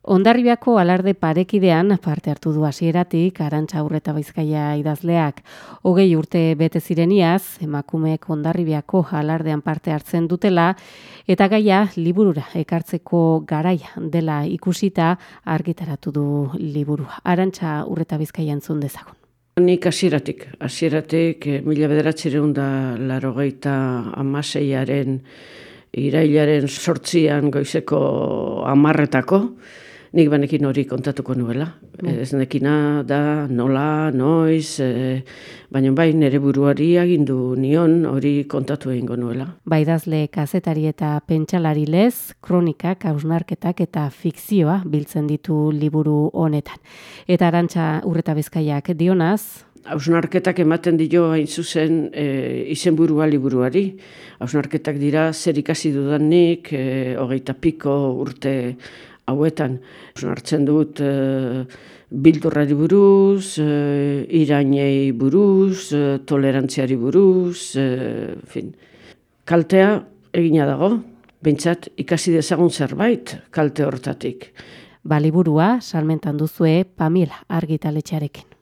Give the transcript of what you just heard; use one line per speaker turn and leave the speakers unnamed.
Ondarribiako alarde parekidean parte hartu du hasieratik Arantxa Urreta Bizkaia idazleak. Hogei urte bete zireniaz, emakumeek Ondarribiako alardean parte hartzen dutela eta gaia liburura ekartzeko garaia dela ikusita argitaratu du liburua. Arantxa Urreta Bizkaia entzun dezagun.
Nik hasieratik, hasieratik eh, mila bederatzireun da larogeita amaseiaren irailaren sortzian goizeko amarretako, nik banekin hori kontatuko nuela. Mm. Ez nekina da, nola, noiz, e, baina bai nire buruari agindu nion hori kontatu egingo nuela.
Bai dazle kazetari eta pentsalari lez, kronikak, hausnarketak eta fikzioa biltzen ditu liburu honetan. Eta arantxa urreta bizkaiak dionaz,
Hausnarketak ematen dio hain zuzen e, izenburua liburuari. Hausnarketak dira zer ikasi dudanik, e, hogeita piko urte hauetan. Hartzen dut e, bildurrari buruz, e, irainei buruz, e, tolerantziari buruz, e, fin. Kaltea egina dago, bintzat ikasi dezagun zerbait kalte hortatik.
Baliburua salmentan duzue Pamela argitaletxarekin.